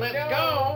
let's go.